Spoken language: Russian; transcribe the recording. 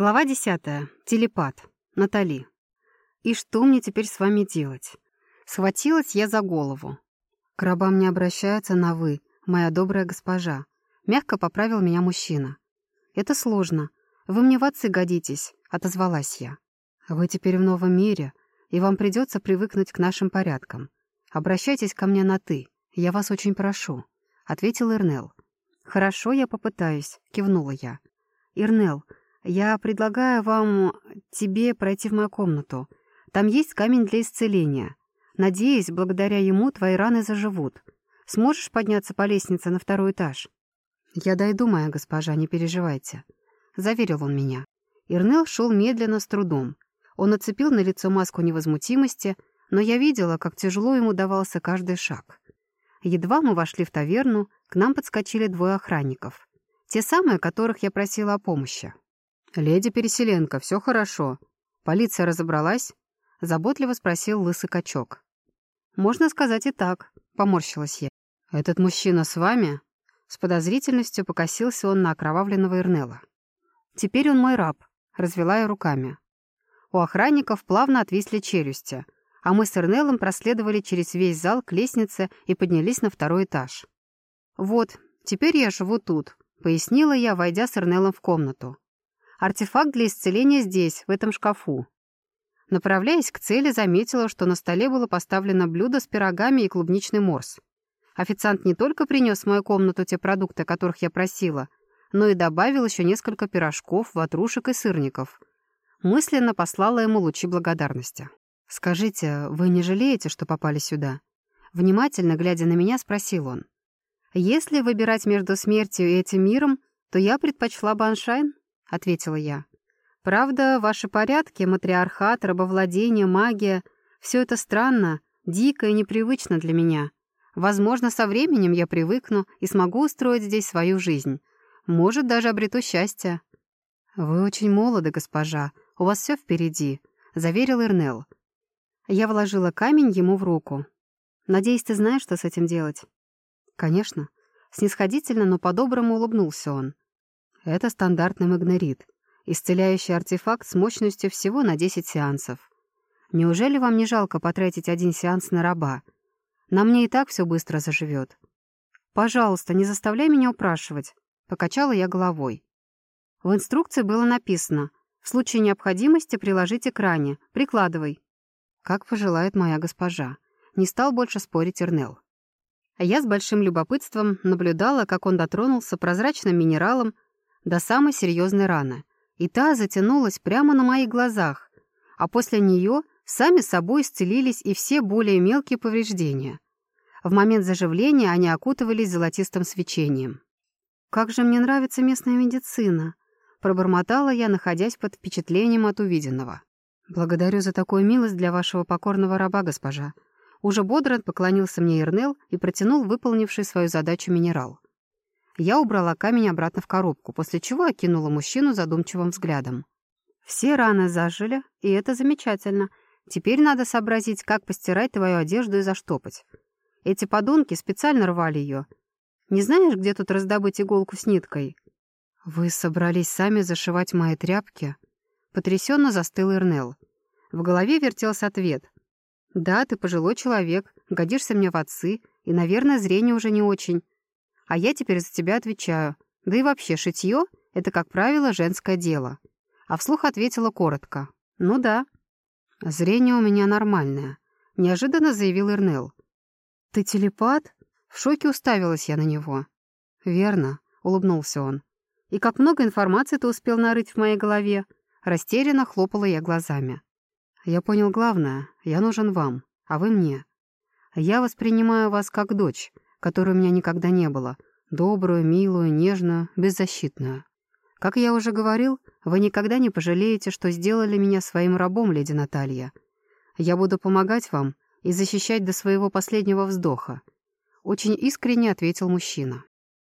Глава десятая. Телепат. Натали. И что мне теперь с вами делать? Схватилась я за голову. К рабам не обращаются на «вы», моя добрая госпожа. Мягко поправил меня мужчина. Это сложно. Вы мне в отцы годитесь, отозвалась я. Вы теперь в новом мире, и вам придется привыкнуть к нашим порядкам. Обращайтесь ко мне на «ты», я вас очень прошу, ответил Ирнел. Хорошо, я попытаюсь, кивнула я. Ирнел, я предлагаю вам, тебе пройти в мою комнату. Там есть камень для исцеления. Надеюсь, благодаря ему твои раны заживут. Сможешь подняться по лестнице на второй этаж?» «Я дойду, моя госпожа, не переживайте», — заверил он меня. Ирнел шел медленно, с трудом. Он оцепил на лицо маску невозмутимости, но я видела, как тяжело ему давался каждый шаг. Едва мы вошли в таверну, к нам подскочили двое охранников. Те самые, которых я просила о помощи. «Леди Переселенка, все хорошо. Полиция разобралась?» — заботливо спросил лысый качок. «Можно сказать и так», — поморщилась я. «Этот мужчина с вами?» С подозрительностью покосился он на окровавленного Ирнела. «Теперь он мой раб», — развела я руками. У охранников плавно отвисли челюсти, а мы с Ирнелом проследовали через весь зал к лестнице и поднялись на второй этаж. «Вот, теперь я живу тут», — пояснила я, войдя с Ирнелом в комнату. Артефакт для исцеления здесь, в этом шкафу. Направляясь к цели, заметила, что на столе было поставлено блюдо с пирогами и клубничный морс. Официант не только принес в мою комнату те продукты, которых я просила, но и добавил еще несколько пирожков, ватрушек и сырников. Мысленно послала ему лучи благодарности. «Скажите, вы не жалеете, что попали сюда?» Внимательно глядя на меня, спросил он. «Если выбирать между смертью и этим миром, то я предпочла бы Аншайн?» — ответила я. «Правда, ваши порядки, матриархат, рабовладение, магия — все это странно, дико и непривычно для меня. Возможно, со временем я привыкну и смогу устроить здесь свою жизнь. Может, даже обрету счастье». «Вы очень молоды, госпожа. У вас все впереди», — заверил Ирнел. Я вложила камень ему в руку. «Надеюсь, ты знаешь, что с этим делать?» «Конечно». Снисходительно, но по-доброму улыбнулся он. Это стандартный магнерит, исцеляющий артефакт с мощностью всего на 10 сеансов. Неужели вам не жалко потратить один сеанс на раба? На мне и так все быстро заживет. Пожалуйста, не заставляй меня упрашивать. Покачала я головой. В инструкции было написано «В случае необходимости приложите к ране. Прикладывай». Как пожелает моя госпожа. Не стал больше спорить Эрнел. А я с большим любопытством наблюдала, как он дотронулся прозрачным минералом до самой серьезной раны. И та затянулась прямо на моих глазах, а после нее сами собой исцелились и все более мелкие повреждения. В момент заживления они окутывались золотистым свечением. «Как же мне нравится местная медицина!» — пробормотала я, находясь под впечатлением от увиденного. «Благодарю за такую милость для вашего покорного раба, госпожа». Уже бодро поклонился мне Ирнел и протянул выполнивший свою задачу минерал. Я убрала камень обратно в коробку, после чего окинула мужчину задумчивым взглядом. Все раны зажили, и это замечательно. Теперь надо сообразить, как постирать твою одежду и заштопать. Эти подонки специально рвали ее. Не знаешь, где тут раздобыть иголку с ниткой? Вы собрались сами зашивать мои тряпки? Потрясенно застыл Ирнел. В голове вертелся ответ. «Да, ты пожилой человек, годишься мне в отцы, и, наверное, зрение уже не очень. А я теперь за тебя отвечаю. Да и вообще, шитье — это, как правило, женское дело. А вслух ответила коротко. Ну да. Зрение у меня нормальное. Неожиданно заявил Ирнел. Ты телепат? В шоке уставилась я на него. Верно, улыбнулся он. И как много информации ты успел нарыть в моей голове? Растерянно хлопала я глазами. Я понял главное. Я нужен вам, а вы мне. Я воспринимаю вас как дочь, которой у меня никогда не было, добрую, милую, нежную, беззащитную. Как я уже говорил, вы никогда не пожалеете, что сделали меня своим рабом, леди Наталья. Я буду помогать вам и защищать до своего последнего вздоха. Очень искренне ответил мужчина.